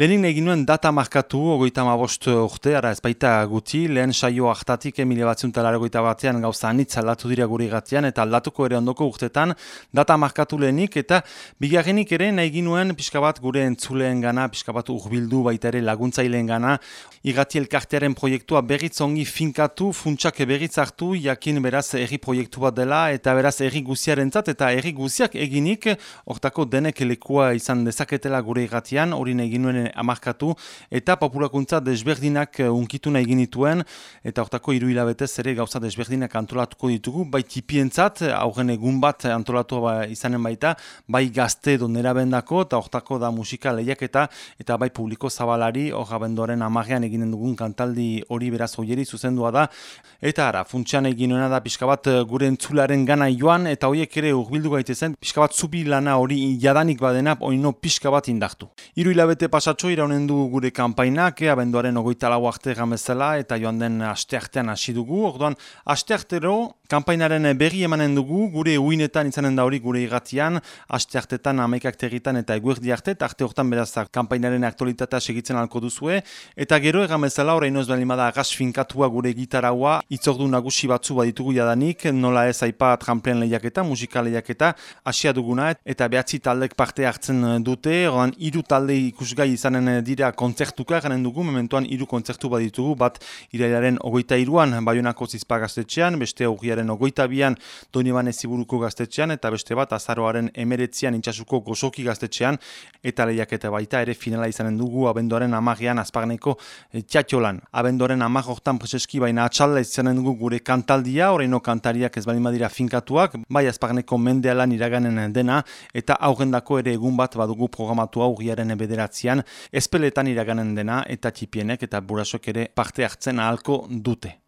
Lehenik egin nuen data markatu, ogoita mabost urte, ara ez baita guti, lehen saio hartatik emile batziun talargoita batean gauza anitz aldatu dira guri gatian, eta aldatuko ere ondoko urtetan data markatu lehenik, eta bigarrenik ere nahi ginuen pixka bat gure entzuleen gana, pixka bat urbildu baita ere laguntzaileen gana, igati elkartearen proiektua berriz ongi finkatu, funtsak berriz hartu, jakin beraz erri proiektu bat dela, eta beraz erri guziaren zat, eta erri guziak eginik, hortako denek lekua izan dezaketela gure gatian, hori nahi ginuen amarkatu eta populakuntza desberdinak eh, unkitu nahi ginituen eta hortako hiru hilabetez ere gauza desberdinak antolatuko ditugu, bai tipientzat, aurren egun bat antolatu ba, izanen baita, bai gazte edo nerabendako eta hortako da musika lehiak eta bai publiko zabalari hor abendoren amarrean eginen dugun kantaldi hori beraz hoieri zuzendua da eta ara, funtsian eginuena da pixka bat eh, gure entzularen gana joan eta horiek ere urbildu gaitezen pixka bat zubi lana hori jadanik badena oino pixka bat indartu. Hiru hilabete pasatu Atzo iraunen du gure kanpainak, ea benduaren ogoita lau arte gamezela eta joan den asteartean hasi dugu. Orduan, asteartero Kampainaren berri emanen dugu, gure uinetan izanen da hori gure irratian, aste hartetan, amaikak territan eta eguerdi arte, eta arte hortan berazak kampainaren aktualitatea segitzen alko duzue. Eta gero egan bezala horrein oz balimada agas finkatua gure gitaraua, itzordu nagusi batzu baditugu jadanik, nola ez aipa tramplen lehiaketa, musika lehiaketa, asia duguna, eta behatzi taldek parte hartzen dute, oran iru talde ikusgai izanen dira kontzertuka, ganen dugu, mementuan iru kontzertu baditugu, bat irailaren ogoita iruan, baionako zizpagaztetxean, beste aurriaren azaroaren ogoita bian Doniban eziburuko gaztetxean eta beste bat azaroaren emeretzian intxasuko gozoki gaztetxean eta lehiak eta baita ere finala izanen dugu abenduaren amagian azpagneko eh, txatxolan. Abenduaren amag hortan preseski baina atxalda izanen dugu gure kantaldia, horreino kantariak ez balima dira finkatuak, bai azpagneko mendealan iraganen dena eta aurrendako ere egun bat badugu programatu aurriaren bederatzean, espeletan iraganen dena eta txipienek eta burasok ere parte hartzen ahalko dute.